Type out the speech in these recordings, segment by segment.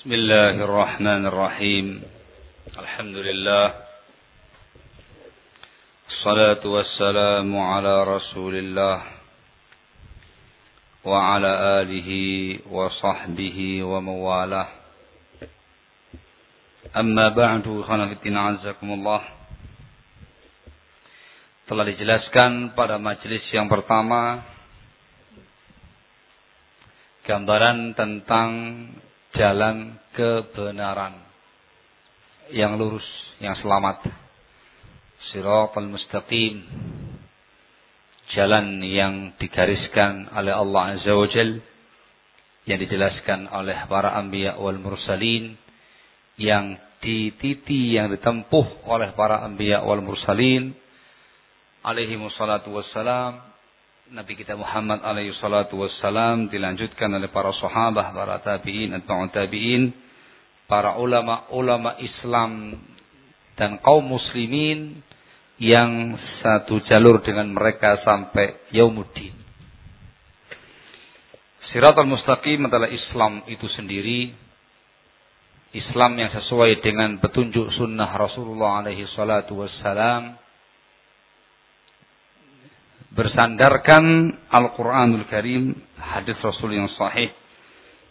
بسم الله الرحمن الرحيم الحمد لله الصلاة والسلام على رسول الله وعلى آله وصحبه ومواله أما بعد خana fitina azakumullah telah dijelaskan pada majelis yang pertama gambaran tentang jalan kebenaran yang lurus, yang selamat. Siratal mustaqim. Jalan yang digariskan oleh Allah Azza wa Jal yang dijelaskan oleh para anbiya wal mursalin yang dititi yang ditempuh oleh para anbiya wal mursalin alaihi wassalatu wassalam Nabi kita Muhammad alaihi salatu wassalam dilanjutkan oleh para sahabat, para tabi'in atau tabi'in, para ulama-ulama Islam dan kaum muslimin yang satu jalur dengan mereka sampai yaumuddin. Siratul mustaqim adalah Islam itu sendiri. Islam yang sesuai dengan petunjuk sunnah Rasulullah alaihi salatu wassalam bersandarkan Al-Quranul Karim, hadis Rasul yang sahih,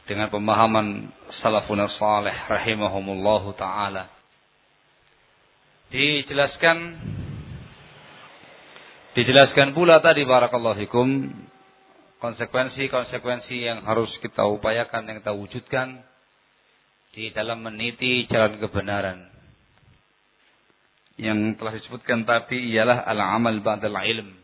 dengan pemahaman salafun salih rahimahumullahu ta'ala. Dijelaskan dijelaskan pula tadi barakallahu fikum konsekuensi-konsekuensi yang harus kita upayakan yang kita wujudkan di dalam meniti jalan kebenaran. Yang telah disebutkan tadi ialah al-amal ba'dal ilm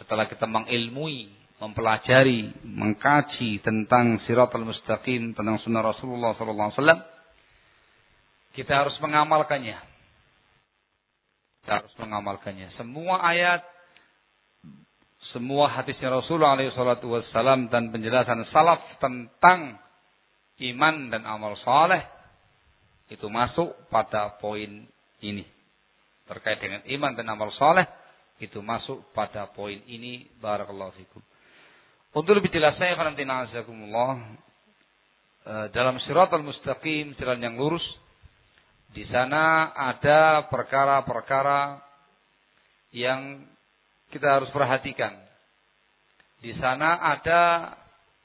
setelah kita mengilmui, mempelajari, mengkaji tentang siratul mustaqim, tentang sunnah Rasulullah SAW, kita harus mengamalkannya. Kita harus mengamalkannya. Semua ayat, semua hadisnya Rasulullah SAW dan penjelasan salaf tentang iman dan amal soleh itu masuk pada poin ini terkait dengan iman dan amal soleh itu masuk pada poin ini barakallahu fikum. Untuk lebih jelasnya nanti na'azakumullah eh, dalam siratal mustaqim jalan yang lurus di sana ada perkara-perkara yang kita harus perhatikan. Di sana ada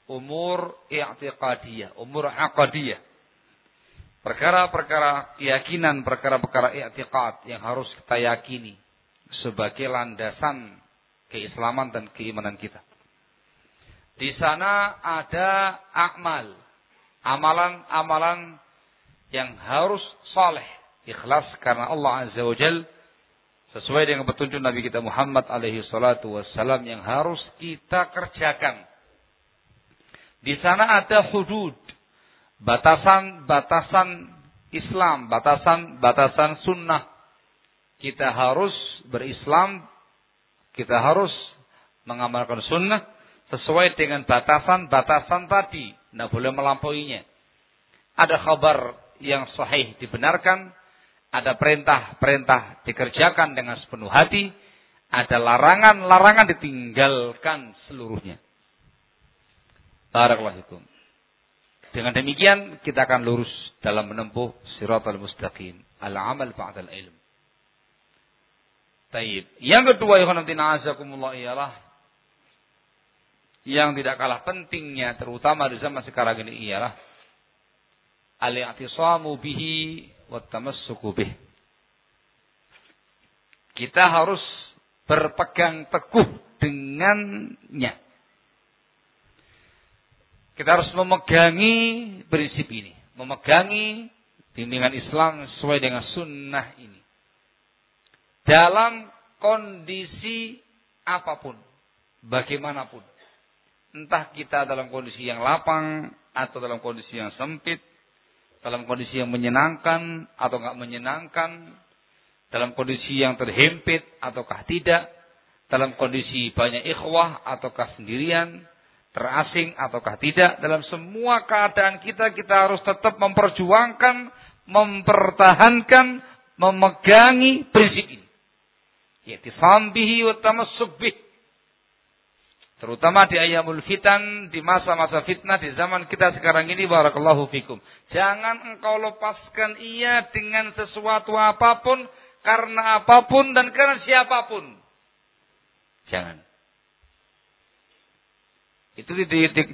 umur i'tiqadiyah, umur aqadiyah. Perkara-perkara keyakinan, perkara-perkara i'tiqad yang harus kita yakini sebagai landasan keislaman dan keimanan kita. Di sana ada akmal, amalan-amalan yang harus saleh, ikhlas karena Allah Azza wa Jal sesuai dengan petunjuk Nabi kita Muhammad alaihi salatu wassalam yang harus kita kerjakan. Di sana ada hudud, batasan-batasan Islam, batasan-batasan sunnah. Kita harus berislam, kita harus mengamalkan sunnah sesuai dengan batasan-batasan tadi. Tidak boleh melampauinya. Ada kabar yang sahih dibenarkan. Ada perintah-perintah dikerjakan dengan sepenuh hati. Ada larangan-larangan ditinggalkan seluruhnya. Barakallahu Dengan demikian kita akan lurus dalam menempuh siratal mustaqim. Al-amal ba'dal ilm. Taib. Yang kedua azakumullah ialah yang tidak kalah pentingnya terutama di zaman sekarang ini ialah al-i'tisamu bihi wa tamassuku bih. Kita harus berpegang teguh dengannya. Kita harus memegangi prinsip ini, memegangi bimbingan Islam sesuai dengan sunnah ini dalam kondisi apa pun, bagaimanapun. Entah kita dalam kondisi yang lapang atau dalam kondisi yang sempit, dalam kondisi yang menyenangkan atau enggak menyenangkan, dalam kondisi yang terhimpit ataukah tidak, dalam kondisi banyak ikhwah ataukah sendirian, terasing ataukah tidak, dalam semua keadaan kita kita harus tetap memperjuangkan, mempertahankan, memegangi prinsip ini. I'tisam bihi wa tamassuk bih. Terutama di ayamul fitan, di masa-masa fitnah, di zaman kita sekarang ini, barakallahu fikum. Jangan engkau lepaskan ia dengan sesuatu apa pun, karena apa pun, dan karena siapa pun. Jangan. Itu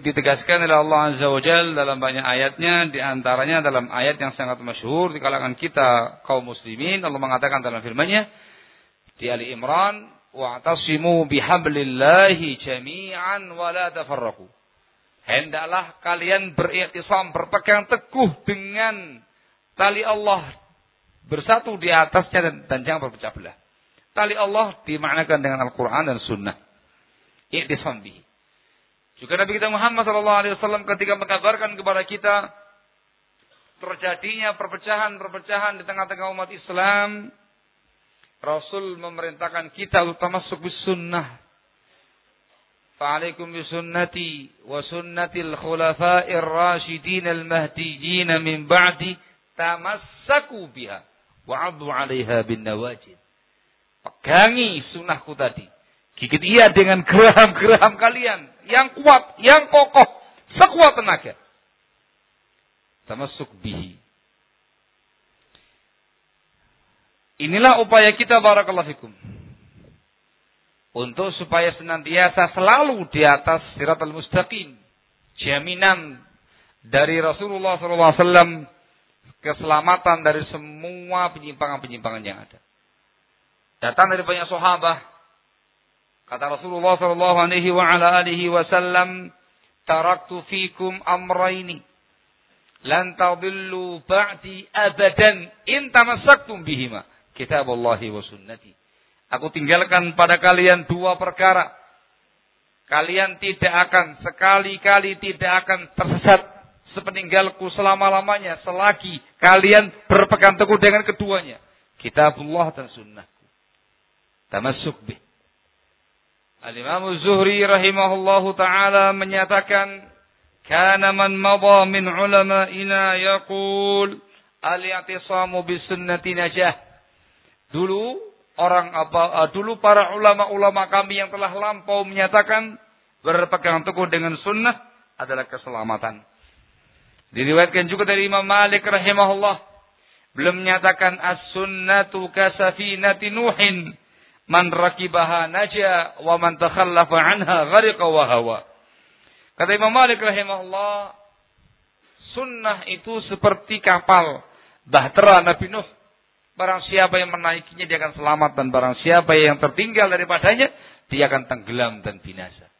ditegaskan oleh Allah Azza wa Jal dalam banyak ayatnya, di antaranya dalam ayat yang sangat masyhur di kalangan kita kaum muslimin, Allah mengatakan dalam firman-Nya di Ali Imran, wa'tasimu bihablillahi jami'an wa la tafarraqu. Hendaklah kalian beriktisam, berpegang teguh dengan tali Allah bersatu di atasnya dan, dan jangan berpecah belah. Tali Allah dimaknakan dengan Al-Quran dan Sunnah. Iktisam bihi. Juga Nabi kita Muhammad SAW ketika mengabarkan kepada kita terjadinya perpecahan-perpecahan di tengah-tengah umat Islam, Rasul memerintahkan kita untuk termasuk sunnah. Fa'alaikum bisunnati wa sunnatil khulafa'ir rasyidin al-mahdiyyin min ba'di tamassaku biha wa 'addu 'alaiha bin nawajid. Pegangi sunnahku tadi. Gigit ia dengan geraham-geraham kalian yang kuat, yang kokoh, sekuat tenaga. Termasuk bihi. Inilah upaya kita barakallahu fikum. Untuk supaya senantiasa selalu di atas siratal mustaqim. Jaminan dari Rasulullah SAW keselamatan dari semua penyimpangan-penyimpangan yang ada. Datang dari banyak sahabat. Kata Rasulullah sallallahu alaihi wa ala alihi wasallam, "Taraktu fikum amraini lan tadillu ba'di abadan in tamassaktum bihima." Kitab Allah wa sunnati. Aku tinggalkan pada kalian dua perkara. Kalian tidak akan, sekali-kali tidak akan tersesat sepeninggalku selama-lamanya. Selagi kalian berpegang teguh dengan keduanya. Kitabullah dan sunnahku. Tamasuk bih. Al-Imam Zuhri rahimahullahu ta'ala menyatakan. Kana man mada min ulama'ina yaqul. Al-i'tisamu bisunnati najah. Dulu orang apa uh, dulu para ulama-ulama kami yang telah lampau menyatakan berpegang teguh dengan sunnah adalah keselamatan. Diriwayatkan juga dari Imam Malik rahimahullah belum menyatakan as-sunnatu kasafinati nuhin man rakibaha naja wa man takhallafa anha ghariqa wa hawa. Kata Imam Malik rahimahullah sunnah itu seperti kapal bahtera Nabi Nuh Barang siapa yang menaikinya dia akan selamat dan barang siapa yang tertinggal daripadanya dia akan tenggelam dan binasa.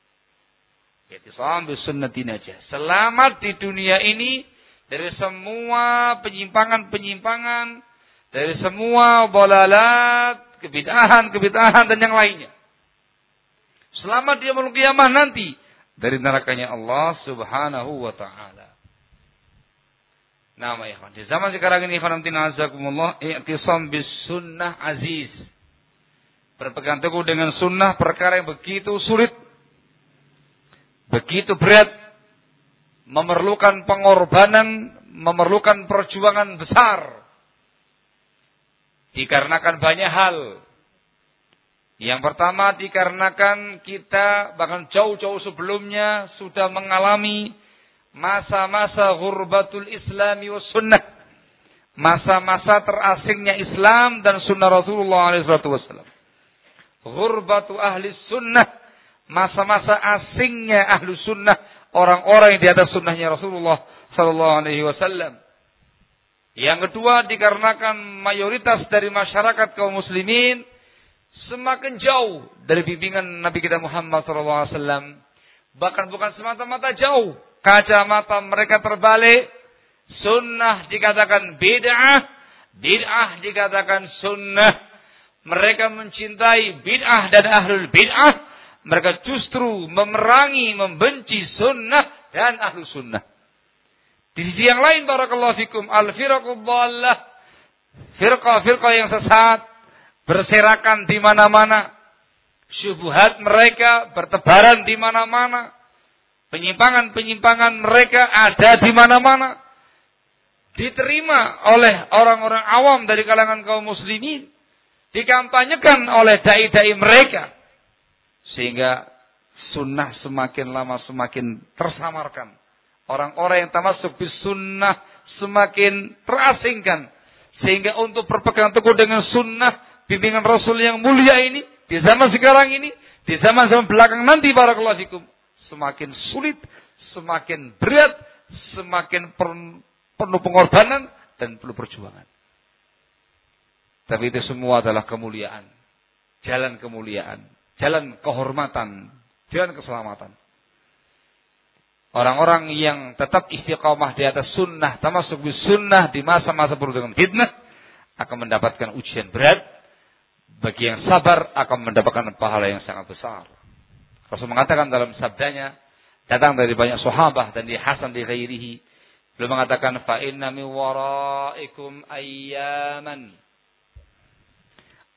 Selamat di dunia ini dari semua penyimpangan-penyimpangan, dari semua bolalat, kebidahan-kebidahan dan yang lainnya. Selamat dia menuju kiamah nanti dari nerakanya Allah Subhanahu wa taala. Nama ikhwan. Di zaman sekarang ini ikhwan azakumullah i'tisam bis sunnah aziz. Berpegang teguh dengan sunnah perkara yang begitu sulit. Begitu berat. Memerlukan pengorbanan, memerlukan perjuangan besar. Dikarenakan banyak hal. Yang pertama dikarenakan kita bahkan jauh-jauh sebelumnya sudah mengalami masa-masa ghurbatul islami was sunnah. Masa-masa terasingnya Islam dan sunnah Rasulullah SAW. Ghurbatu ahli sunnah. Masa-masa asingnya ahlu sunnah. Orang-orang yang di atas sunnahnya Rasulullah SAW. Yang kedua dikarenakan mayoritas dari masyarakat kaum muslimin semakin jauh dari bimbingan Nabi kita Muhammad SAW. Bahkan bukan semata-mata jauh, kacamata mereka terbalik. Sunnah dikatakan bid'ah. Bid'ah dikatakan sunnah. Mereka mencintai bid'ah dan ahlul bid'ah. Mereka justru memerangi, membenci sunnah dan ahlu sunnah. Di sisi yang lain, barakallahu fikum, al-firaqul dhallah. Firqah-firqah yang sesat. Berserakan di mana-mana. Syubuhat mereka bertebaran di mana-mana. Penyimpangan-penyimpangan mereka ada di mana-mana. Diterima oleh orang-orang awam dari kalangan kaum muslimin. Dikampanyekan oleh dai-dai mereka. Sehingga sunnah semakin lama semakin tersamarkan. Orang-orang yang termasuk bis sunnah semakin terasingkan. Sehingga untuk berpegang teguh dengan sunnah bimbingan Rasul yang mulia ini di zaman sekarang ini, di zaman-zaman belakang nanti para fikum semakin sulit, semakin berat, semakin penuh pengorbanan dan perlu perjuangan. Tapi itu semua adalah kemuliaan. Jalan kemuliaan. Jalan kehormatan. Jalan keselamatan. Orang-orang yang tetap istiqamah di atas sunnah, termasuk di sunnah di masa-masa penuh dengan fitnah, akan mendapatkan ujian berat. Bagi yang sabar akan mendapatkan pahala yang sangat besar. Rasul mengatakan dalam sabdanya, datang dari banyak sahabat dan di Hasan di ghairihi, beliau mengatakan, fa inna min waraikum ayyaman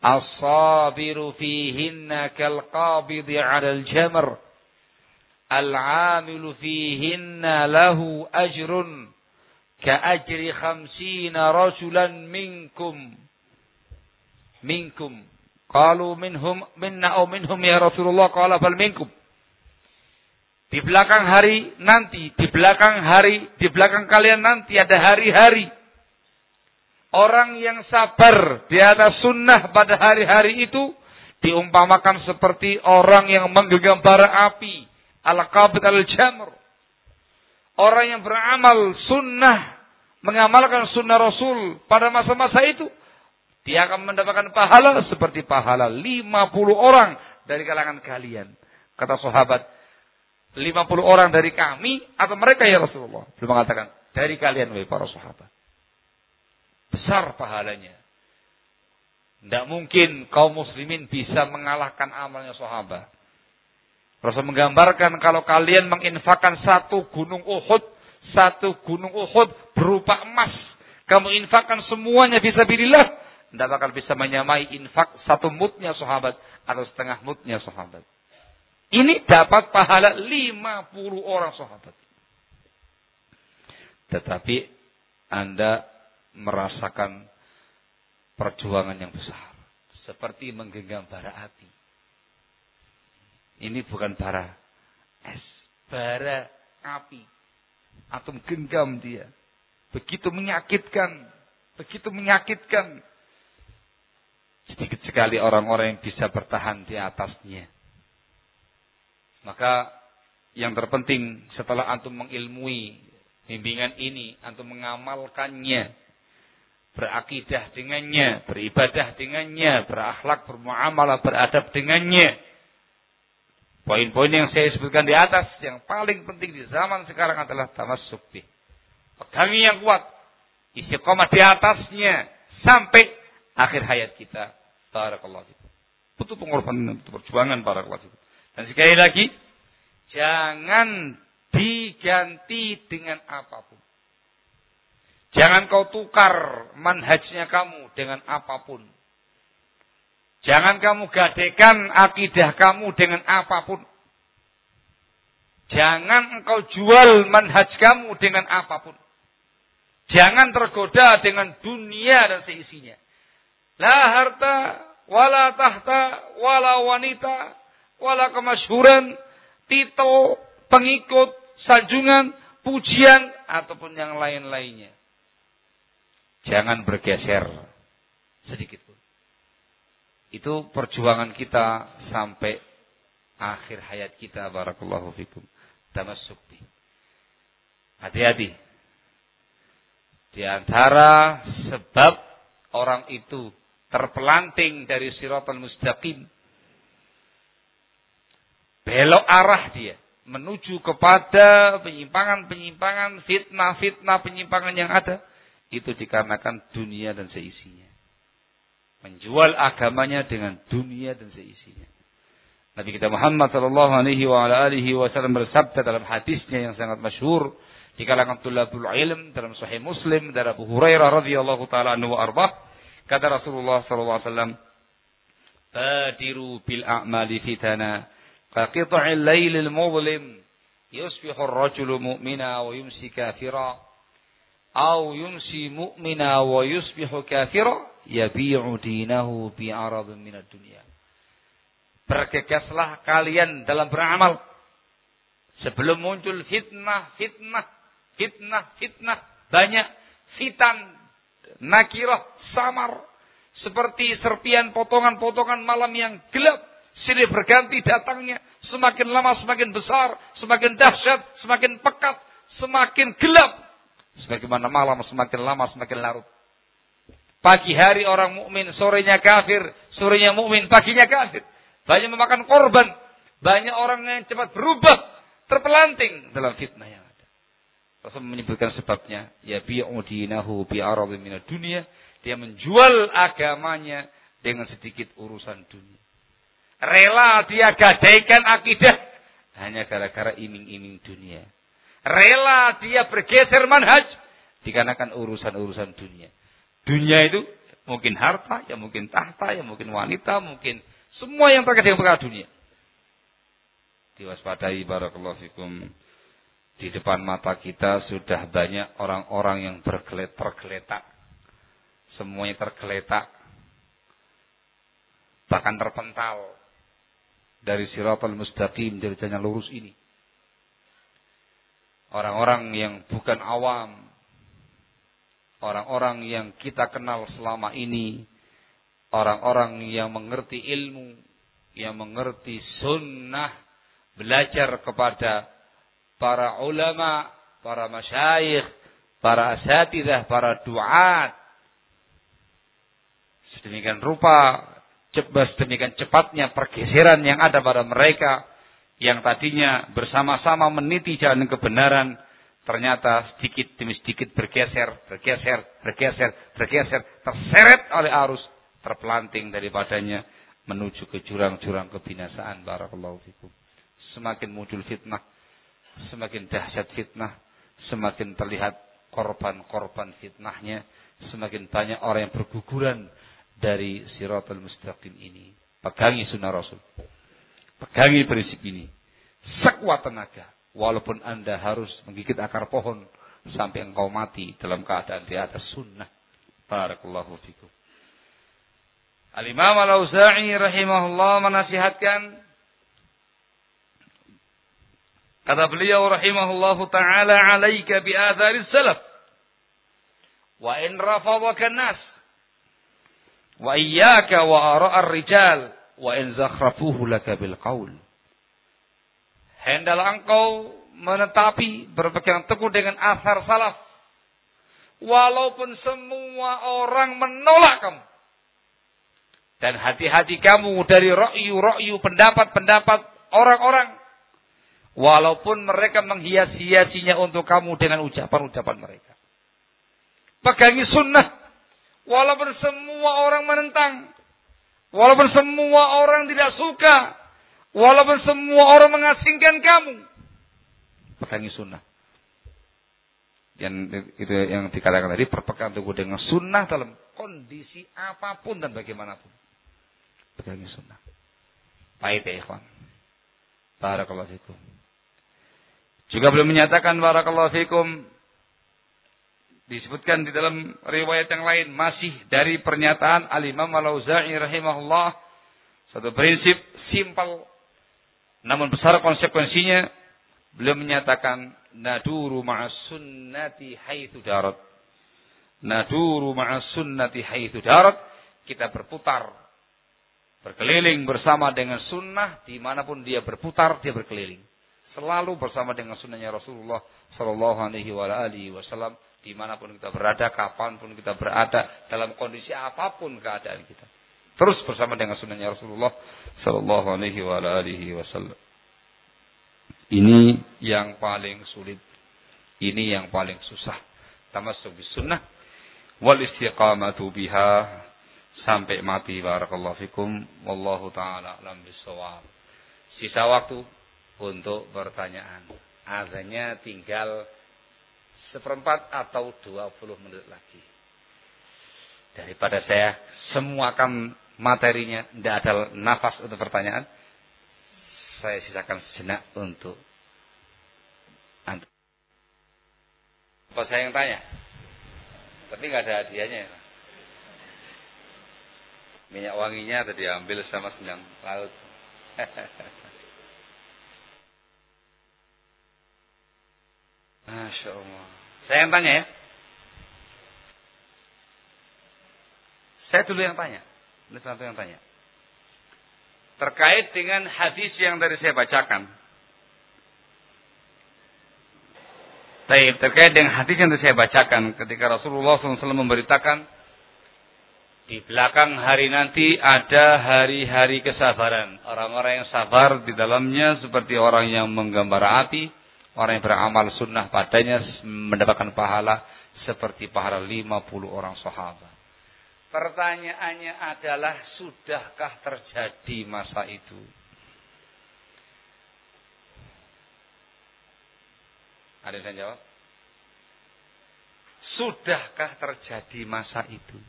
as-sabiru fihinna kal qabidi 'ala al-jamr العامل فيهن له أجر كأجر خمسين رجلا منكم منكم Kalau minhum minna au minhum ya Rasulullah qala bal minkum. Di belakang hari nanti, di belakang hari, di belakang kalian nanti ada hari-hari. Orang yang sabar di atas sunnah pada hari-hari itu diumpamakan seperti orang yang menggenggam bara api. Al-qabid al-jamr. Orang yang beramal sunnah, mengamalkan sunnah Rasul pada masa-masa itu dia akan mendapatkan pahala seperti pahala 50 orang dari kalangan kalian. Kata sahabat, 50 orang dari kami atau mereka ya Rasulullah. Belum mengatakan, dari kalian wahai para sahabat. Besar pahalanya. Tidak mungkin kaum muslimin bisa mengalahkan amalnya sahabat. Rasul menggambarkan kalau kalian menginfakkan satu gunung Uhud, satu gunung Uhud berupa emas. Kamu infakkan semuanya visabilillah. Tidak bakal bisa menyamai infak satu mutnya sahabat atau setengah mutnya sahabat. Ini dapat pahala 50 orang sahabat. Tetapi Anda merasakan perjuangan yang besar. Seperti menggenggam bara api. Ini bukan bara es, bara api. Atom genggam dia. Begitu menyakitkan, begitu menyakitkan. Sedikit sekali orang-orang yang bisa bertahan di atasnya. Maka yang terpenting setelah antum mengilmui bimbingan ini, antum mengamalkannya, berakidah dengannya, beribadah dengannya, berakhlak, bermuamalah, beradab dengannya, Poin-poin yang saya sebutkan di atas yang paling penting di zaman sekarang adalah tamasuk bih. Pegangi yang kuat. Istiqomah di atasnya sampai akhir hayat kita. Barakallahu fikum. Butuh pengorbanan, butuh perjuangan barakallahu fikum. Dan sekali lagi, jangan diganti dengan apa pun. Jangan kau tukar manhajnya kamu dengan apa pun. Jangan kamu gadekan akidah kamu dengan apa pun. Jangan engkau jual manhaj kamu dengan apa pun. Jangan tergoda dengan dunia dan seisinya. La harta, wala tahta, wala wanita, wala kemasyhuran, titel, pengikut, sanjungan, pujian, ataupun yang lain-lainnya. Jangan bergeser sedikit pun. Itu perjuangan kita sampai akhir hayat kita. Barakallahu fikum. Tamassuk Hati-hati. Di antara sebab orang itu terpelanting dari siratal mustaqim. Belok arah dia. Menuju kepada penyimpangan-penyimpangan, fitnah-fitnah penyimpangan yang ada. Itu dikarenakan dunia dan seisinya menjual agamanya dengan dunia dan seisinya. Nabi kita Muhammad sallallahu alaihi wa alihi wasallam bersabda dalam hadisnya yang sangat masyhur di kalangan tulabul ilm dalam sahih Muslim dari Abu Hurairah radhiyallahu taala anhu arbah kata Rasulullah wasallam badiru bil a'mali fitana ka qita'il lailil mudlim yusbihu ar-rajulu mu'mina wa yumsi kafira aw yumsi mu'mina wa yusbihu kafira yabi'u dinahu bi'aradun minad dunya. Bergegaslah kalian dalam beramal. Sebelum muncul fitnah, fitnah, fitnah, fitnah. Banyak fitan, nakirah, samar. Seperti serpian potongan-potongan malam yang gelap. Silih berganti datangnya. Semakin lama semakin besar. Semakin dahsyat. Semakin pekat. Semakin gelap. Sebagaimana malam semakin lama semakin larut. Pagi hari orang mukmin, sorenya kafir, sorenya mukmin, paginya kafir. Banyak memakan korban, banyak orang yang cepat berubah, terpelanting dalam fitnah yang ada. Rasul menyebutkan sebabnya, ya bi'u dinahu bi'arabi minad dunia, dia menjual agamanya dengan sedikit urusan dunia. Rela dia gadaikan akidah hanya gara-gara iming-iming dunia. Rela dia bergeser manhaj dikarenakan urusan-urusan dunia. Dunia itu mungkin harta, ya mungkin tahta, ya mungkin wanita, mungkin semua yang terkait dengan perkara dunia. Diwaspadai barakallahu fikum. Di depan mata kita sudah banyak orang-orang yang tergeletak. Semuanya tergeletak. Bahkan terpental. Dari siratul mustaqim, dari jalan lurus ini. Orang-orang yang bukan awam, orang-orang yang kita kenal selama ini, orang-orang yang mengerti ilmu, yang mengerti sunnah, belajar kepada para ulama, para masyayikh, para asatidah, para duat. Sedemikian rupa, sedemikian cepatnya pergeseran yang ada pada mereka yang tadinya bersama-sama meniti jalan kebenaran ternyata sedikit demi sedikit bergeser, bergeser, bergeser, bergeser, terseret oleh arus, terpelanting daripadanya menuju ke jurang-jurang kebinasaan. Barakallahu fikum. Semakin muncul fitnah, semakin dahsyat fitnah, semakin terlihat korban-korban fitnahnya, semakin banyak orang yang berguguran dari siratul mustaqim ini. Pegangi sunnah Rasul. Pegangi prinsip ini. Sekuat tenaga Walaupun Anda harus menggigit akar pohon sampai engkau mati dalam keadaan di atas sunnah. Barakallahu fikum. Al-Imam Al-Auza'i rahimahullah menasihatkan kata beliau rahimahullahu taala alaika bi salaf wa in rafadaka nas wa iyyaka wa ara'ar rijal wa in zakhrafuhu laka bil qaul Hendaklah engkau menetapi berpegang teguh dengan asar salaf. Walaupun semua orang menolak kamu. Dan hati-hati kamu dari rokyu-rokyu pendapat-pendapat orang-orang. Walaupun mereka menghias-hiasinya untuk kamu dengan ucapan-ucapan mereka. Pegangi sunnah. Walaupun semua orang menentang. Walaupun semua orang tidak suka. Walaupun semua orang mengasingkan kamu. Pegangi sunnah. Yang itu yang dikatakan tadi berpegang teguh dengan sunnah dalam kondisi apa pun dan bagaimanapun. Pegangi sunnah. Baik ya ikhwan. Barakallahu fikum. Juga belum menyatakan barakallahu fikum disebutkan di dalam riwayat yang lain masih dari pernyataan Al-Imam Al-Auza'i rahimahullah satu prinsip simpel namun besar konsekuensinya beliau menyatakan naduru ma'as sunnati haitsu darat. Naduru ma'as sunnati haitsu darat. Kita berputar berkeliling bersama dengan sunnah di mana pun dia berputar dia berkeliling selalu bersama dengan sunnahnya Rasulullah Shallallahu Alaihi Wasallam di mana pun kita berada kapan pun kita berada dalam kondisi apa pun keadaan kita terus bersama dengan sunnahnya Rasulullah Sallallahu Alaihi Wasallam. Ini yang paling sulit. Ini yang paling susah. Tamasuk bis sunnah wal istiqamatu biha sampai mati barakallahu fikum wallahu taala alam bisawab. Sisa waktu untuk pertanyaan. Azannya tinggal seperempat atau dua puluh menit lagi. Daripada saya semua akan materinya, tidak ada nafas untuk pertanyaan, saya sisakan sejenak untuk antum. Apa saya yang tanya? Tapi nggak ada hadiahnya. Minyak wanginya tadi diambil sama sedang laut. Masya Allah. Saya yang tanya ya. Saya dulu yang tanya. Ini satu yang tanya. Terkait dengan hadis yang tadi saya bacakan. Taib, terkait dengan hadis yang tadi saya bacakan ketika Rasulullah SAW memberitakan di belakang hari nanti ada hari-hari kesabaran. Orang-orang yang sabar di dalamnya seperti orang yang menggambar api, orang yang beramal sunnah padanya mendapatkan pahala seperti pahala 50 orang sahabat. Pertanyaannya adalah sudahkah terjadi masa itu? Ada yang jawab? Sudahkah terjadi masa itu?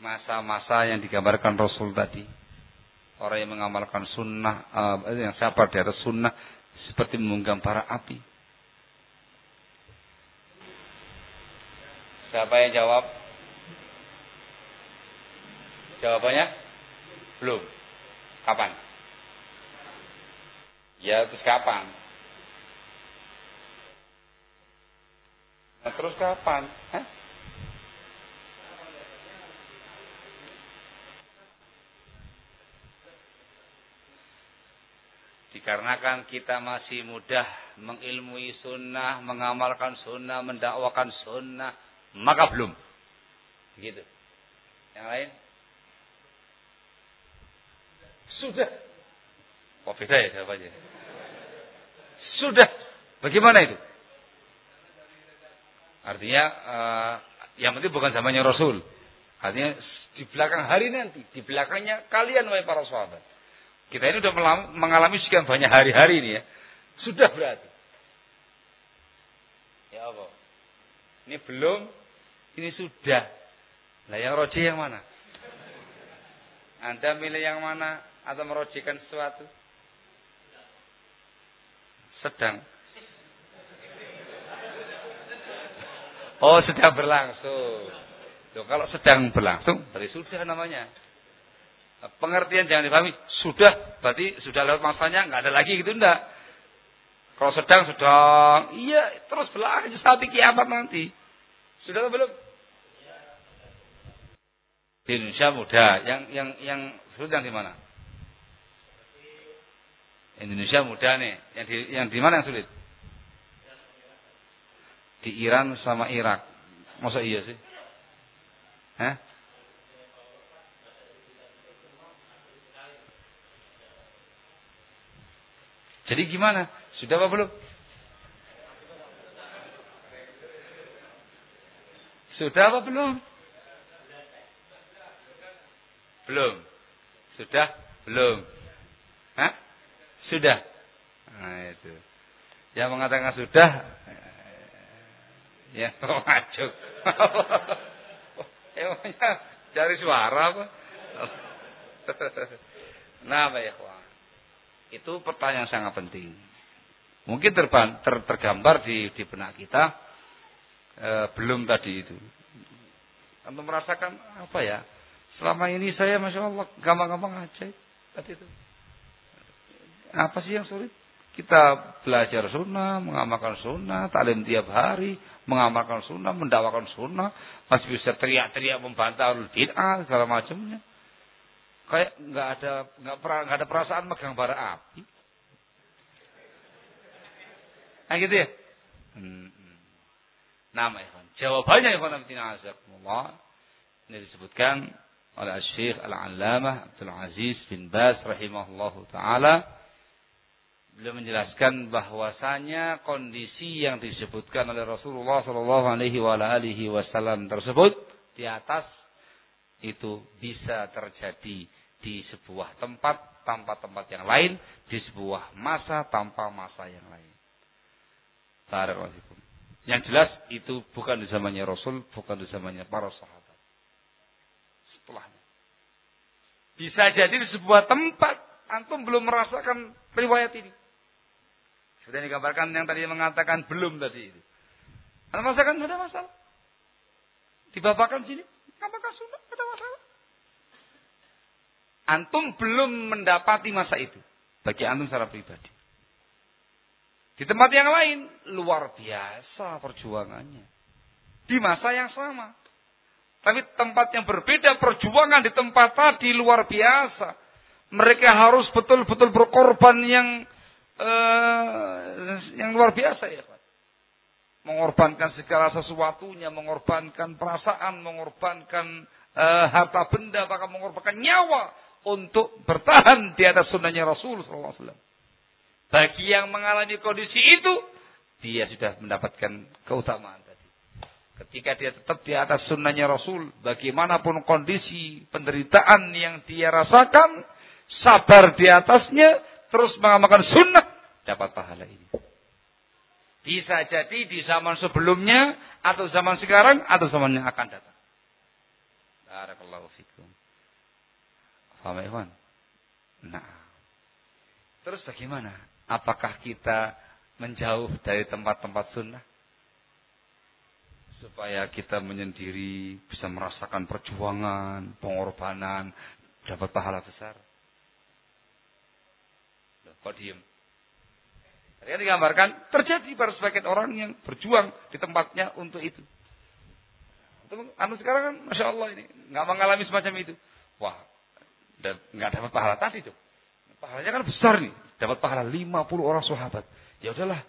Masa-masa yang digambarkan Rasul tadi. Orang yang mengamalkan sunnah, uh, yang sabar di atas sunnah, seperti menggenggam para api. Siapa yang jawab? Jawabannya? Belum. Kapan? Ya, terus kapan? Nah, terus kapan? Hah? Dikarenakan kita masih mudah mengilmui sunnah, mengamalkan sunnah, mendakwakan sunnah, maka belum. Gitu. Yang lain? Sudah. Oh beda ya jawabannya. Sudah. Bagaimana itu? Artinya uh, yang penting bukan zamannya Rasul. Artinya di belakang hari nanti, di belakangnya kalian wahai para sahabat. Kita ini sudah mengalami sekian banyak hari-hari ini ya. Sudah berarti. Ya Allah. Ini belum, ini sudah. Nah yang roji yang mana? Anda milih yang mana atau merojikan sesuatu? Sedang. Oh, sedang berlangsung. Loh, kalau sedang berlangsung, berarti sudah namanya. Pengertian jangan dipahami, sudah, berarti sudah lewat masanya, nggak ada lagi gitu enggak. Kalau sedang, sedang, iya, terus berlangsung sampai kiamat nanti. Sudah atau belum? Di Indonesia mudah. Yang yang yang yang di mana? Indonesia mudah nih. Yang di yang di mana yang sulit? di Iran sama Irak. Masa iya sih? Hah? Jadi gimana? Sudah apa belum? Sudah apa belum? Belum. Sudah? Belum. Hah? Sudah. Nah itu. Yang mengatakan sudah, Ya, ngajuk. Emangnya cari suara apa? nah, ya, Itu pertanyaan sangat penting. Mungkin ter, tergambar di, di benak kita e, belum tadi itu. Untuk merasakan apa ya? Selama ini saya masya Allah gampang-gampang aja tadi itu. Apa sih yang sulit? Kita belajar sunnah, mengamalkan sunnah, taklim tiap hari, mengamalkan sunnah, mendakwakan sunnah, masih bisa teriak-teriak membantah bid'ah segala macamnya. Kayak nggak ada nggak nggak ada perasaan megang bara api. Nah gitu ya. Hmm. Nama ikhwan. Jawabannya ikhwan Abdina Azakumullah. Ini disebutkan oleh Syekh Al-Allamah Abdul Aziz bin Bas rahimahullahu taala beliau menjelaskan bahwasanya kondisi yang disebutkan oleh Rasulullah Shallallahu Alaihi Wasallam tersebut di atas itu bisa terjadi di sebuah tempat tanpa tempat yang lain, di sebuah masa tanpa masa yang lain. Barakallahu Yang jelas itu bukan di zamannya Rasul, bukan di zamannya para sahabat. Setelahnya. Bisa jadi di sebuah tempat antum belum merasakan riwayat ini. Sudah digambarkan yang tadi mengatakan belum tadi itu. Ada masalah ada masalah. Dibapakan sini, apakah sunnah? Antum belum mendapati masa itu. Bagi antum secara pribadi. Di tempat yang lain, luar biasa perjuangannya. Di masa yang sama. Tapi tempat yang berbeda, perjuangan di tempat tadi luar biasa. Mereka harus betul-betul berkorban yang uh, yang luar biasa ya. Mengorbankan segala sesuatunya, mengorbankan perasaan, mengorbankan uh, harta benda, bahkan mengorbankan nyawa untuk bertahan di atas sunnahnya Rasul SAW. Bagi yang mengalami kondisi itu, dia sudah mendapatkan keutamaan tadi. Ketika dia tetap di atas sunnahnya Rasul, bagaimanapun kondisi penderitaan yang dia rasakan, sabar di atasnya, terus mengamalkan sunnah, dapat pahala ini. Bisa jadi di zaman sebelumnya, atau zaman sekarang, atau zaman yang akan datang. Barakallahu fikum. Faham ya, Nah. Terus bagaimana? Apakah kita menjauh dari tempat-tempat sunnah? Supaya kita menyendiri bisa merasakan perjuangan, pengorbanan, dapat pahala besar. Loh, kok diem? Tadi digambarkan terjadi pada sebagian orang yang berjuang di tempatnya untuk itu. Anu sekarang kan, masya Allah ini nggak mengalami semacam itu. Wah, dan nggak dapat pahala tadi tuh. Pahalanya kan besar nih, dapat pahala 50 orang sahabat. Ya udahlah,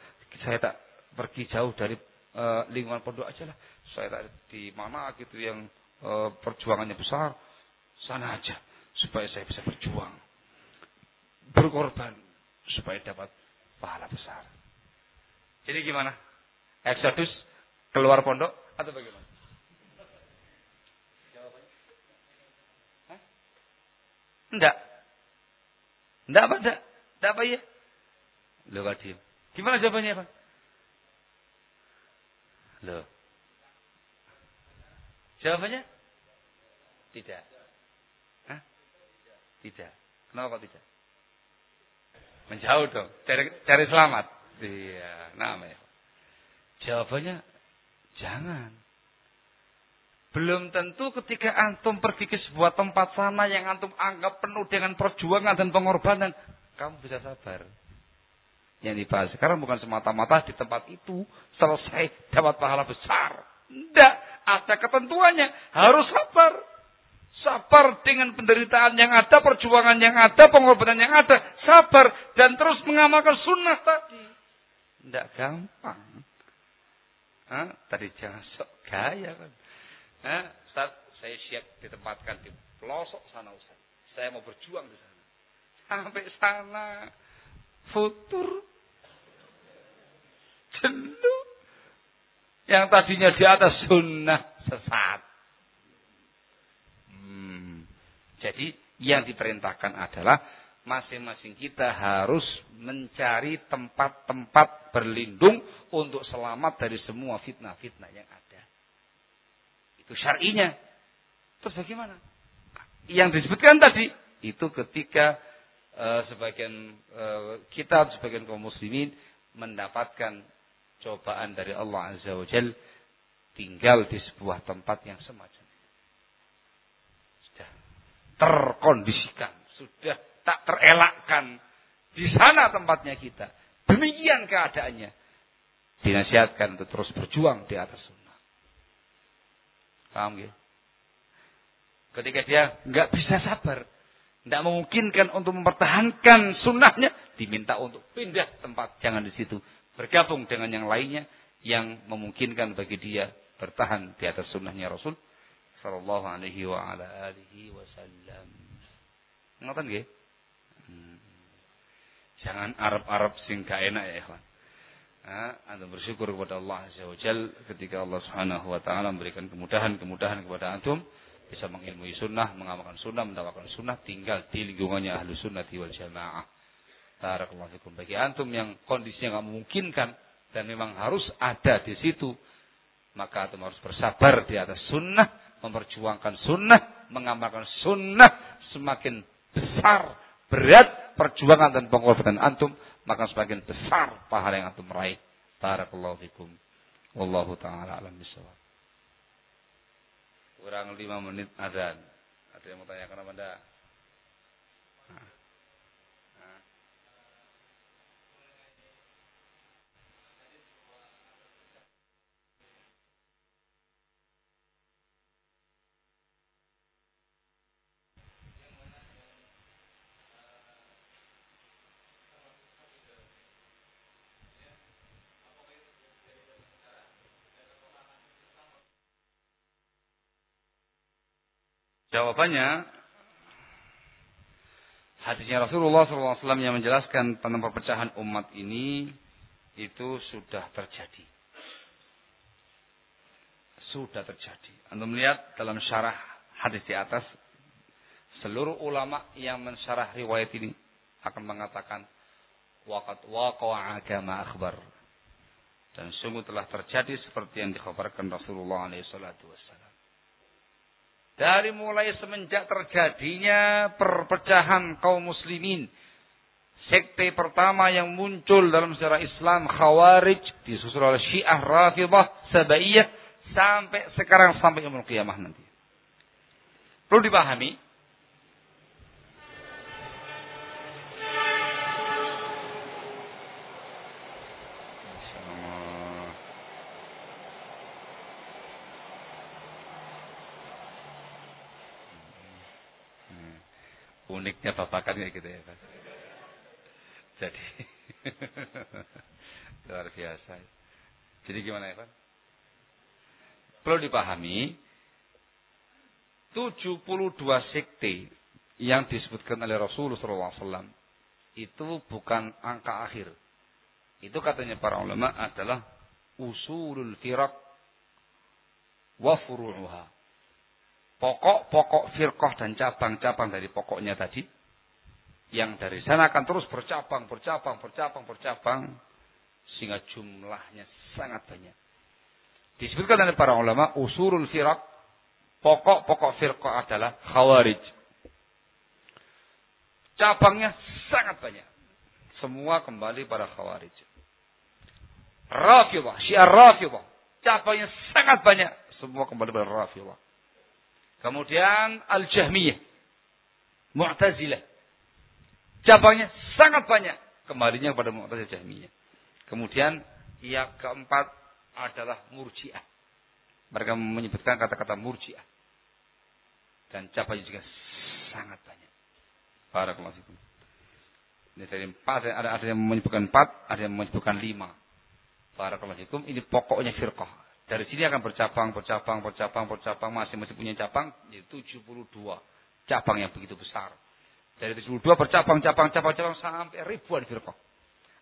saya tak pergi jauh dari uh, lingkungan pondok aja lah. Saya tak di mana gitu yang uh, perjuangannya besar, sana aja supaya saya bisa berjuang. Berkorban supaya dapat pahala besar. Jadi gimana? Exodus keluar pondok atau bagaimana? Enggak. Enggak apa enggak? Enggak apa ya? Loh kok. Gimana jawabannya Pak? Loh. Jawabannya? Tidak. Hah? Tidak. Kenapa kok tidak? Menjauh dong. Cari, cari selamat. Iya, namanya. Jawabannya jangan. Belum tentu ketika antum pergi ke sebuah tempat sana yang antum anggap penuh dengan perjuangan dan pengorbanan, kamu bisa sabar. Yang dibahas sekarang bukan semata-mata di tempat itu selesai dapat pahala besar. Tidak, ada ketentuannya. Harus sabar. Sabar dengan penderitaan yang ada, perjuangan yang ada, pengorbanan yang ada. Sabar dan terus mengamalkan sunnah tadi. Tidak gampang. Hah? Tadi jangan sok gaya kan. Eh, Ustaz, saya siap ditempatkan di pelosok sana Ustaz. Saya mau berjuang di sana. Sampai sana futur jenuh. Yang tadinya di atas sunnah sesat. Hmm. Jadi yang diperintahkan adalah masing-masing kita harus mencari tempat-tempat berlindung untuk selamat dari semua fitnah-fitnah yang ada. Itu syar'inya. Terus bagaimana? Yang disebutkan tadi itu ketika uh, sebagian uh, kita sebagian kaum muslimin mendapatkan cobaan dari Allah Azza wa Jal tinggal di sebuah tempat yang semacam. Sudah terkondisikan, sudah tak terelakkan di sana tempatnya kita. Demikian keadaannya. Dinasihatkan untuk terus berjuang di atas Paham ya? Ketika dia nggak bisa sabar, nggak memungkinkan untuk mempertahankan sunnahnya, diminta untuk pindah tempat, jangan di situ. Bergabung dengan yang lainnya yang memungkinkan bagi dia bertahan di atas sunnahnya Rasul Sallallahu Alaihi wa ala alihi. Ngoten nggih? Hmm. Jangan Arab-Arab sing enak ya, ikhwan. Anda bersyukur kepada Allah Azza wa ketika Allah Subhanahu wa taala memberikan kemudahan-kemudahan kepada antum bisa mengilmui sunnah, mengamalkan sunnah, mendapatkan sunnah, tinggal di lingkungannya ahlu sunnah wal jamaah. Barakallahu fikum. Bagi antum yang kondisinya nggak memungkinkan dan memang harus ada di situ, maka antum harus bersabar di atas sunnah, memperjuangkan sunnah, mengamalkan sunnah semakin besar, berat perjuangan dan pengorbanan antum, maka sebagian besar pahala yang antum meraih. Barakallahu fikum. Wallahu taala alam bisawab. Kurang lima menit azan. Ada yang mau tanyakan apa enggak? Jawabannya hadisnya Rasulullah SAW yang menjelaskan tentang perpecahan umat ini itu sudah terjadi. Sudah terjadi. Anda melihat dalam syarah hadis di atas seluruh ulama yang mensyarah riwayat ini akan mengatakan waqat waqa'a agama akhbar dan sungguh telah terjadi seperti yang dikhabarkan Rasulullah SAW. Dari mulai semenjak terjadinya perpecahan kaum muslimin. Sekte pertama yang muncul dalam sejarah Islam Khawarij disusul oleh Syiah Rafidah Sabaiyah sampai sekarang sampai umur kiamah nanti. Perlu dipahami uniknya babakan kayak gitu ya Pak. Jadi luar biasa. Jadi gimana ya Pak? Perlu dipahami 72 sekte yang disebutkan oleh Rasulullah SAW itu bukan angka akhir. Itu katanya para ulama adalah usulul firak wa furu'uha pokok-pokok firqah dan cabang-cabang dari pokoknya tadi yang dari sana akan terus bercabang, bercabang, bercabang, bercabang sehingga jumlahnya sangat banyak. Disebutkan oleh para ulama usurul firaq pokok-pokok firqah adalah khawarij. Cabangnya sangat banyak. Semua kembali pada khawarij. Rafidah, syiar Rafidah. Cabangnya sangat banyak. Semua kembali pada Rafidah. Kemudian Al-Jahmiyah. Mu'tazilah. Cabangnya sangat banyak. Kembalinya kepada Mu'tazilah Jahmiyah. Kemudian yang keempat adalah Murji'ah. Mereka menyebutkan kata-kata Murji'ah. Dan cabangnya juga sangat banyak. Barakallahu fikum. Ini dari empat, ada, ada yang menyebutkan empat, ada yang menyebutkan lima. Barakallahu. Ini pokoknya firqah. Dari sini akan bercabang, bercabang, bercabang, bercabang, masing-masing punya cabang, jadi 72 cabang yang begitu besar. Dari 72 bercabang, cabang, cabang, cabang sampai ribuan firqah.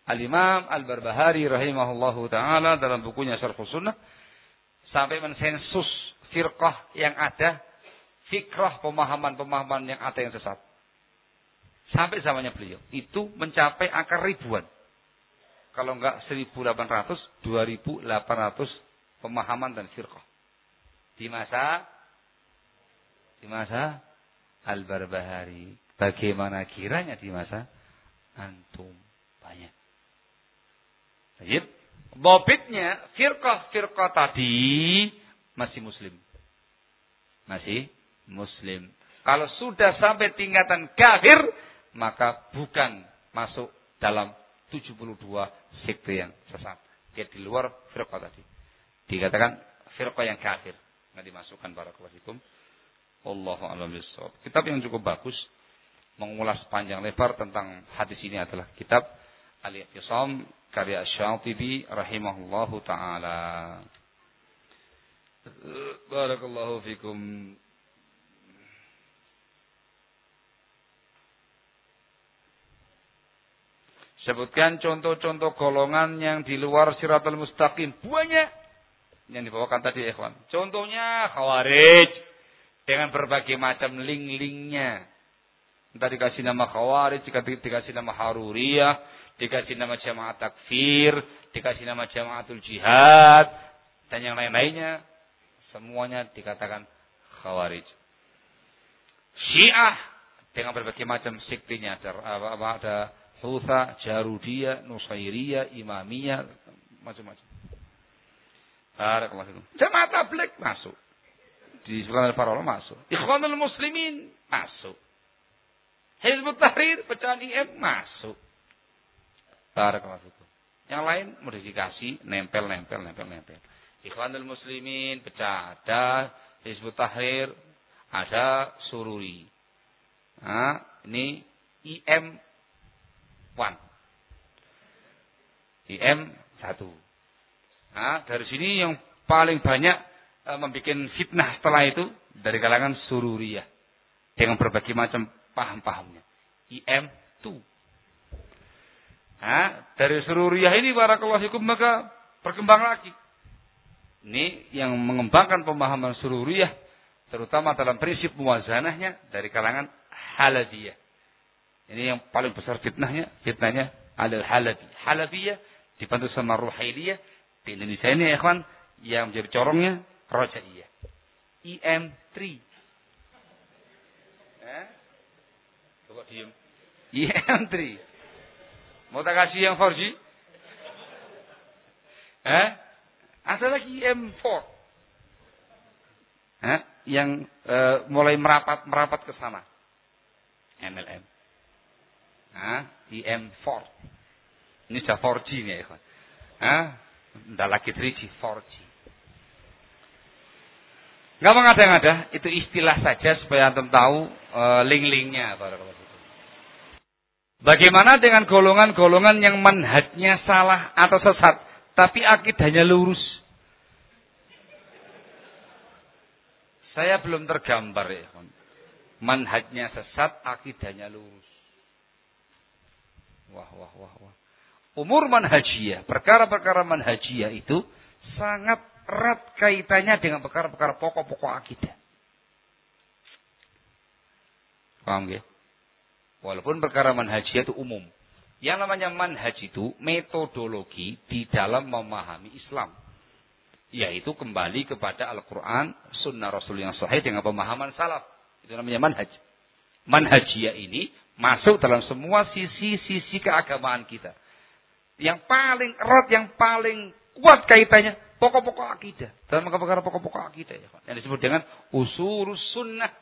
Al-Imam Al-Barbahari rahimahullahu taala dalam bukunya Syarh Sunnah sampai mensensus firqah yang ada, fikrah pemahaman-pemahaman yang ada yang sesat. Sampai zamannya beliau. Itu mencapai angka ribuan. Kalau enggak 1800, 2800 pemahaman dan firqah. Di masa di masa Al-Barbahari. Bagaimana kiranya di masa antum banyak. Baik. Bobitnya firqah-firqah tadi masih muslim. Masih muslim. Kalau sudah sampai tingkatan kafir, maka bukan masuk dalam 72 sekte yang sesat. Dia di luar firqah tadi dikatakan firqah yang kafir. Nggak dimasukkan barakallahu fikum. Allahu a'lam. Kitab yang cukup bagus mengulas panjang lebar tentang hadis ini adalah kitab Al-Iqtisam karya Syatibi rahimahullahu taala. Barakallahu fikum. Sebutkan contoh-contoh golongan yang di luar siratul mustaqim. Banyak yang dibawakan tadi ikhwan. Contohnya khawarij dengan berbagai macam link-linknya. Entah dikasih nama khawarij, dikasih nama haruriyah, dikasih nama jamaah takfir, dikasih nama jamaatul jihad, dan yang lain-lainnya. Semuanya dikatakan khawarij. Syiah dengan berbagai macam sektinya. Ada, ada Hutha, Jarudiyah, Nusairiyah, Imamiyah, macam-macam. Barakallahu fikum. Jamaah tablik masuk. Di para ulama masuk. Ikhwanul muslimin masuk. Hizbut Tahrir pecahan IM masuk. Barakallahu fikum. Yang lain modifikasi, nempel, nempel, nempel, nempel. Ikhwanul Muslimin pecah. Ada Hizbut Tahrir, ada Sururi. Nah, ini IM 1. IM 1. Nah, dari sini yang paling banyak e, membuat fitnah setelah itu dari kalangan Sururiyah dengan berbagai macam paham-pahamnya. IM 2. Nah, dari Sururiyah ini barakallahu fikum maka berkembang lagi. Ini yang mengembangkan pemahaman Sururiyah terutama dalam prinsip muwazanahnya dari kalangan Halabiyah. Ini yang paling besar fitnahnya, fitnahnya adalah Halabi. Halabiyah dibantu sama Ruhailiyah. Di Indonesia ini ya kawan, yang menjadi corongnya Rojaiyah. IM3. Eh? Coba diem. IM3. Mau tak kasih yang 4G? Eh? Ada lagi IM4. Eh? Yang uh, mulai merapat merapat ke sana. MLM. Nah, IM4. Ini sudah 4G nih ya. Hah? Tidak lagi 3G, 4G. Gak mengada-ngada, itu istilah saja supaya antum tahu uh, link-linknya. Bagaimana dengan golongan-golongan yang manhajnya salah atau sesat, tapi akidahnya lurus? Saya belum tergambar ya. Manhajnya sesat, akidahnya lurus. Wah, wah, wah, wah. Umur manhajiyah, perkara-perkara manhajiyah itu sangat erat kaitannya dengan perkara-perkara pokok-pokok akidah. Paham ya? Walaupun perkara manhajiyah itu umum. Yang namanya manhaj itu metodologi di dalam memahami Islam. Yaitu kembali kepada Al-Quran, Sunnah Rasul yang sahih dengan pemahaman salaf. Itu namanya manhaj. Manhajiyah ini Masuk dalam semua sisi-sisi keagamaan kita. Yang paling erat, yang paling kuat kaitannya pokok-pokok akidah. Dalam perkara pokok-pokok akidah ya, Yang disebut dengan usul sunnah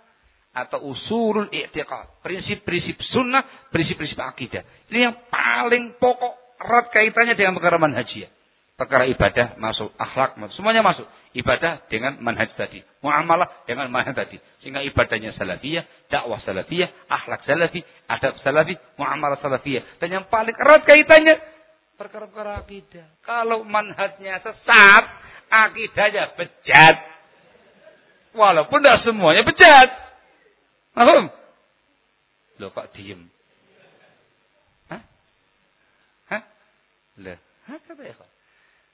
atau usulul i'tiqad. Prinsip-prinsip sunnah, prinsip-prinsip akidah. Ini yang paling pokok erat kaitannya dengan perkara manhajiyah. Perkara ibadah masuk, akhlak masuk, semuanya masuk ibadah dengan manhaj tadi. Muamalah dengan manhaj tadi. Sehingga ibadahnya salafiyah, dakwah salafiyah, akhlak salafi, adab salafi, muamalah salafiyah. Dan yang paling erat kaitannya, perkara-perkara akidah. Kalau manhajnya sesat, akidahnya bejat. Walaupun tidak semuanya bejat. Mahum? Loh kok diem? Hah? Hah? Loh, hah ya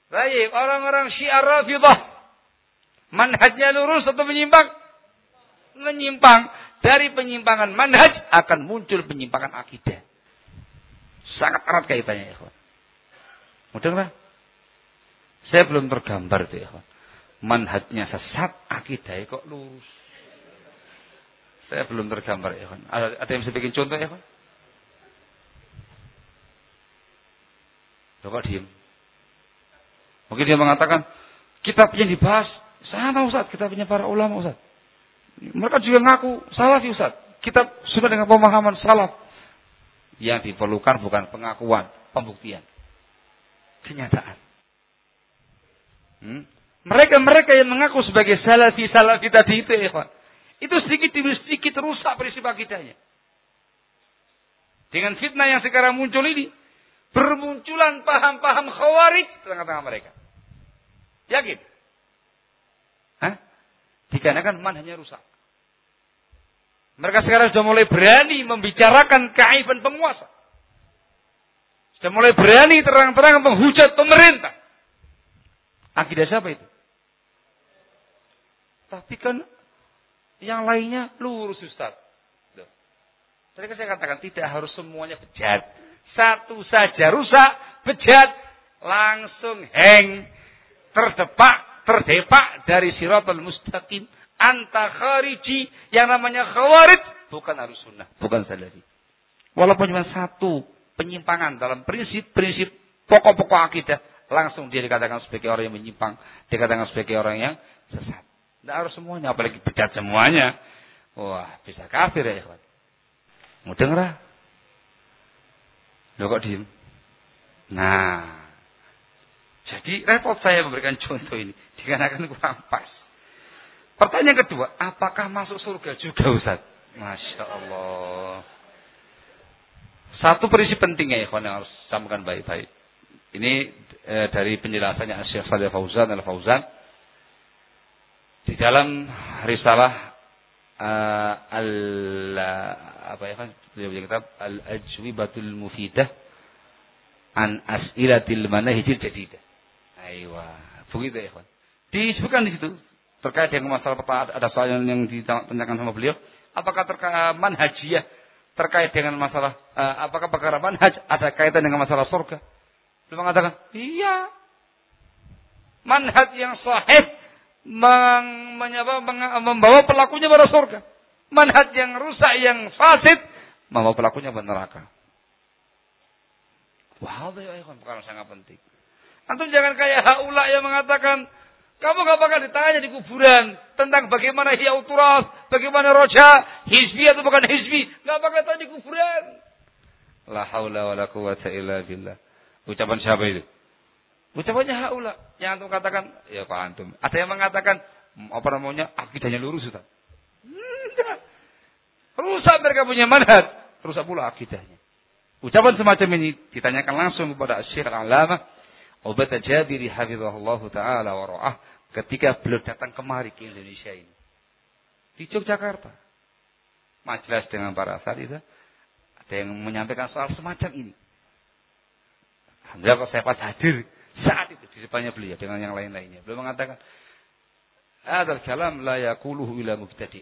Baik, orang-orang syiar rafidah manhajnya lurus atau menyimpang? Menyimpang. Dari penyimpangan manhaj akan muncul penyimpangan akidah. Sangat erat kaitannya ya Mudah nggak? Saya belum tergambar itu ya Manhajnya sesat, akidahnya kok lurus. Saya belum tergambar ya Ada, ada yang bisa bikin contoh ya Coba diem. Mungkin dia mengatakan, kitab yang dibahas sama Ustaz, kita punya para ulama Ustaz. Mereka juga ngaku salaf Ustaz. Kita sudah dengan pemahaman salaf. Yang diperlukan bukan pengakuan, pembuktian. Kenyataan. Hmm? Mereka-mereka yang mengaku sebagai salafi-salafi tadi itu, ya, itu sedikit demi sedikit rusak prinsip akidahnya. Dengan fitnah yang sekarang muncul ini, bermunculan paham-paham khawarij tengah-tengah mereka. Yakin? Dikarenakan hanya rusak. Mereka sekarang sudah mulai berani membicarakan keaiban penguasa. Sudah mulai berani terang-terang menghujat pemerintah. Akidah siapa itu? Tapi kan yang lainnya lurus Ustaz. Tadi kan saya katakan tidak harus semuanya bejat. Satu saja rusak, bejat, langsung heng, terdepak, terdepak dari siratul mustaqim. Anta khariji yang namanya khawarij bukan harus sunnah, bukan salafi. Walaupun cuma satu penyimpangan dalam prinsip-prinsip pokok-pokok akidah, langsung dia dikatakan sebagai orang yang menyimpang, dikatakan sebagai orang yang sesat. Tidak harus semuanya, apalagi bejat semuanya. Wah, bisa kafir ya, ikhwan. Mudeng ra? Lho kok diem? Nah, jadi repot saya memberikan contoh ini. Dikarenakan kurang pas. Pertanyaan kedua, apakah masuk surga juga Ustaz? Masya Allah. Satu prinsip pentingnya ya, yang harus sambungkan baik-baik. Ini e, dari penjelasannya Syekh Salih Fauzan al Fauzan di dalam risalah e, al apa ya kan beliau kitab al ajwibatul mufidah an as'ilatil manahijil jadidah. Aywa. Begitu ya, kawan. Disebutkan di situ terkait dengan masalah ada soal yang ditanyakan sama beliau, apakah terkait manhajiyah terkait dengan masalah uh, apakah perkara manhaj ada kaitan dengan masalah surga? Beliau mengatakan, iya. Manhaj yang sahih meng, meng, membawa pelakunya pada surga. Manhaj yang rusak, yang fasid, membawa pelakunya pada neraka. Wah, itu perkara sangat penting. Antum jangan kayak haula yang mengatakan kamu gak bakal ditanya di kuburan tentang bagaimana hiau turas, bagaimana roja, hizbi atau bukan hizbi. Gak bakal ditanya di kuburan. La haula wa la quwata illa billah. Ucapan siapa itu? Ucapannya haula. Yang antum katakan, ya Pak Antum. Ada yang mengatakan, apa namanya, akidahnya lurus. Ustaz. Rusak mereka punya manhaj. Rusak pula akidahnya. Ucapan semacam ini ditanyakan langsung kepada Syekh Al-Alamah Ubaid Jabiri hafizahullah taala wa ra'ah ketika beliau datang kemari ke Indonesia ini. Di Yogyakarta. Majelis dengan para asatidzah ada yang menyampaikan soal semacam ini. Alhamdulillah saya pas hadir saat itu di depannya beliau dengan yang lain-lainnya. Beliau mengatakan, "Adzal kalam la yaquluhu ila mubtadi."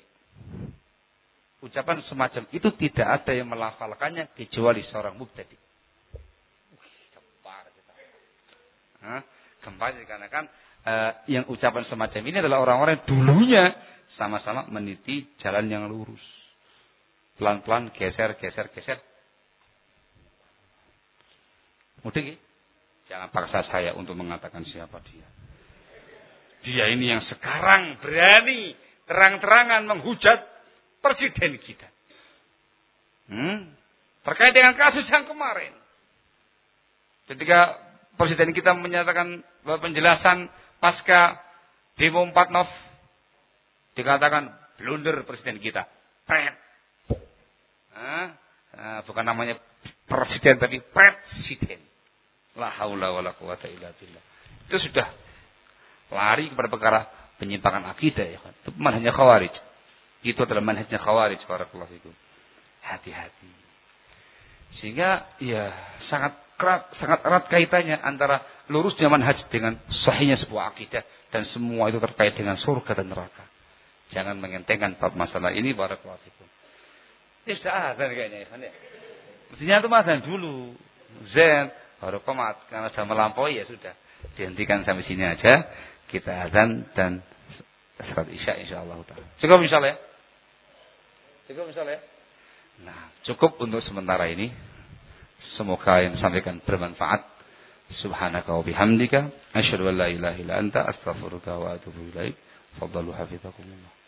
Ucapan semacam itu tidak ada yang melafalkannya kecuali seorang mubtadi. Hah? Gempa dikarenakan uh, yang ucapan semacam ini adalah orang-orang yang dulunya sama-sama meniti jalan yang lurus. Pelan-pelan geser, geser, geser. Mudah Jangan paksa saya untuk mengatakan siapa dia. Dia ini yang sekarang berani terang-terangan menghujat presiden kita. Hmm? Terkait dengan kasus yang kemarin. Ketika Presiden kita menyatakan bahwa penjelasan pasca demo 4 Nov dikatakan blunder presiden kita. Pret. Nah, bukan namanya presiden tapi presiden. La haula wala quwata illa billah. Itu sudah lari kepada perkara penyimpangan akidah ya kan. Itu manhajnya khawarij. Itu adalah manhajnya khawarij barakallahu itu. Hati-hati. Sehingga ya sangat erat, sangat erat kaitannya antara lurusnya manhaj dengan sahihnya sebuah akidah dan semua itu terkait dengan surga dan neraka. Jangan mengentengkan bab masalah ini barakallahu fikum. Ya sudah azan kayaknya ya. Mestinya itu azan dulu. Zen baru komat karena sudah melampaui ya sudah. Dihentikan sampai sini aja. Kita azan dan salat isya insyaallah taala. Cukup insyaallah ya. Cukup insyaallah ya. Nah, cukup untuk sementara ini. Semoga yang disampaikan bermanfaat. Subhanaka wa bihamdika. Asyhadu an la ilaha anta astaghfiruka wa atubu ilaik. Faddalu hafizakumullah.